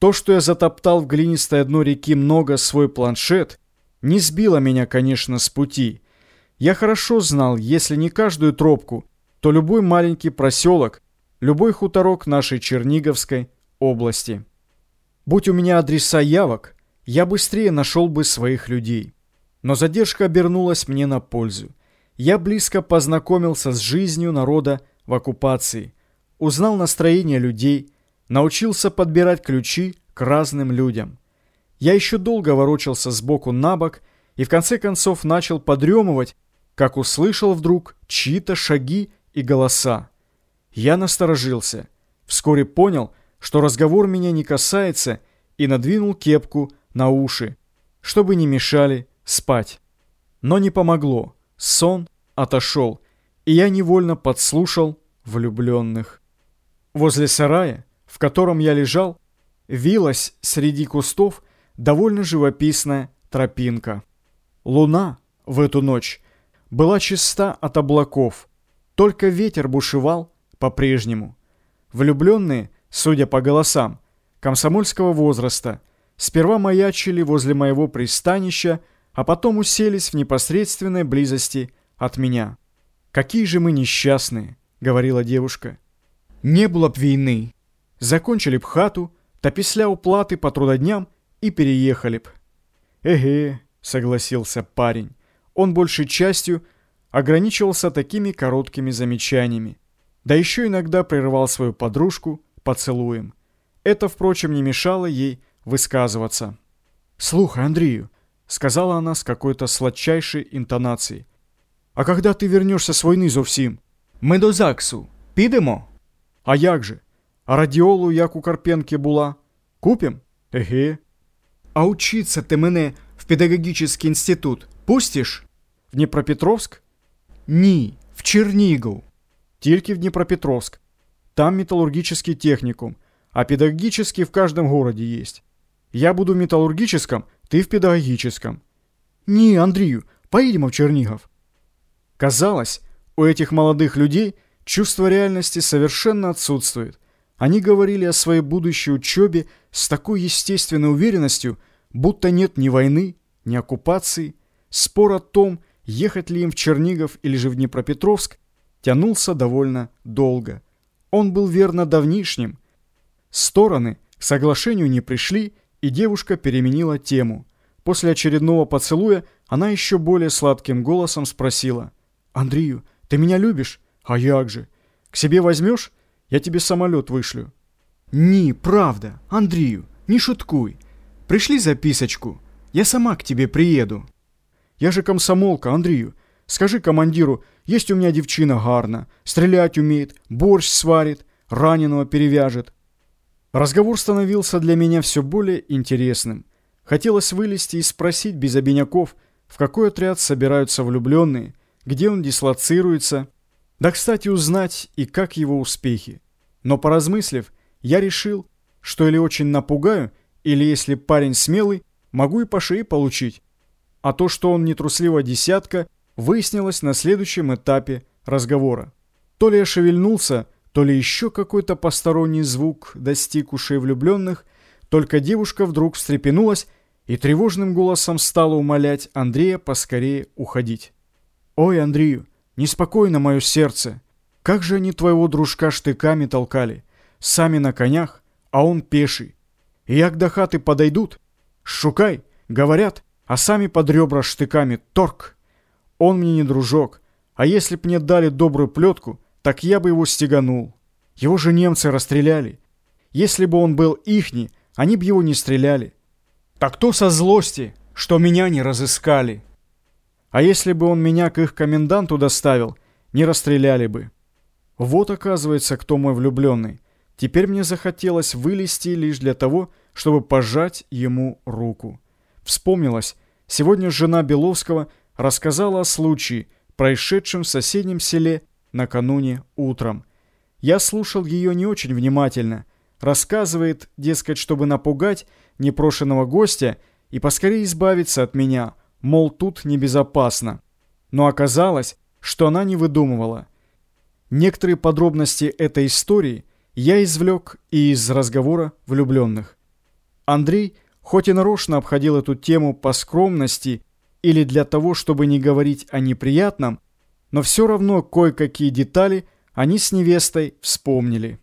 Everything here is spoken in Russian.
То, что я затоптал в глинистой дно реки много свой планшет, не сбило меня, конечно, с пути. Я хорошо знал, если не каждую тропку, то любой маленький проселок, любой хуторок нашей Черниговской области. Будь у меня адреса явок, я быстрее нашел бы своих людей. Но задержка обернулась мне на пользу. Я близко познакомился с жизнью народа в оккупации, узнал настроение людей, научился подбирать ключи к разным людям. Я еще долго ворочался сбоку на бок и в конце концов начал подремывать, как услышал вдруг чьи-то шаги и голоса. Я насторожился, вскоре понял, что разговор меня не касается, и надвинул кепку на уши, чтобы не мешали спать. Но не помогло, сон отошел, и я невольно подслушал влюбленных. Возле сарая, котором я лежал, вилась среди кустов довольно живописная тропинка. Луна в эту ночь была чиста от облаков, только ветер бушевал по-прежнему. Влюбленные, судя по голосам, комсомольского возраста, сперва маячили возле моего пристанища, а потом уселись в непосредственной близости от меня. «Какие же мы несчастные!» — говорила девушка. «Не было б війни. Закончили б хату, та після уплаты по трудодням и переехали б». «Эге», — согласился парень. Он большей частью ограничивался такими короткими замечаниями. Да еще иногда прерывал свою подружку поцелуем. Это, впрочем, не мешало ей высказываться. «Слухай, Андрею», — сказала она с какой-то сладчайшей интонацией, «а когда ты вернешься с войны зовсім? Ми до ЗАГСу. Підемо?» «А як же? А радіолу, як у Карпенки була? Купим? Еге. А учиться ти мене в педагогический институт пустишь? В Днепропетровск? Ні, в Чернігов. Тільки в Днепропетровск. Там металлургический техникум, а педагогический в каждом городе есть. Я буду в металлургическом, ты в педагогическом. Не, Андрею, поедем в Чернигов. Казалось, у этих молодых людей чувство реальности совершенно отсутствует. Они говорили о своей будущей учебе с такой естественной уверенностью, будто нет ни войны, ни оккупации. Спор о том, ехать ли им в Чернигов или же в Днепропетровск, тянулся довольно долго. Он был верно давнишним. Стороны к соглашению не пришли, и девушка переменила тему. После очередного поцелуя она еще более сладким голосом спросила. «Андрею, ты меня любишь? А як же? К себе возьмешь? Я тебе самолет вышлю». «Не, правда, Андрею, не шуткуй. Пришли записочку, я сама к тебе приеду». «Я же комсомолка, Андрею. Скажи командиру, есть у меня девчина гарна, стрелять умеет, борщ сварит, раненого перевяжет». Разговор становился для меня все более интересным. Хотелось вылезти и спросить без обиняков, в какой отряд собираются влюбленные, где он дислоцируется, да, кстати, узнать и как его успехи. Но поразмыслив, я решил, что или очень напугаю, или если парень смелый, могу и по шее получить. А то, что он нетрусливая десятка, выяснилось на следующем этапе разговора. То ли я шевельнулся, то ли еще какой-то посторонний звук достиг ушей влюбленных, только девушка вдруг встрепенулась и тревожным голосом стала умолять Андрея поскорее уходить. «Ой, Андрею, неспокойно мое сердце! Как же они твоего дружка штыками толкали, сами на конях, а он пеший. И як до хаты подойдут, шукай, говорят, а сами под ребра штыками торг. Он мне не дружок, а если б мне дали добрую плетку, так я бы его стеганул. Его же немцы расстреляли. Если бы он был ихний, они б его не стреляли. Так то со злости, что меня не разыскали. А если бы он меня к их коменданту доставил, не расстреляли бы. Вот, оказывается, кто мой влюбленный. Теперь мне захотелось вылезти лишь для того, чтобы пожать ему руку. Вспомнилось, сегодня жена Беловского рассказала о случае, происшедшем в соседнем селе накануне утром. Я слушал ее не очень внимательно. Рассказывает, дескать, чтобы напугать непрошенного гостя и поскорее избавиться от меня, мол, тут небезопасно. Но оказалось, что она не выдумывала. Некоторые подробности этой истории я извлек и из разговора влюбленных. Андрей, хоть и нарочно обходил эту тему по скромности или для того, чтобы не говорить о неприятном, но все равно кое-какие детали они с невестой вспомнили.